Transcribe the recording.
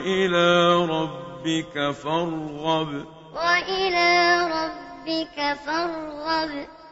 وإلى ربك فارغب. وإلى ربك فارغب.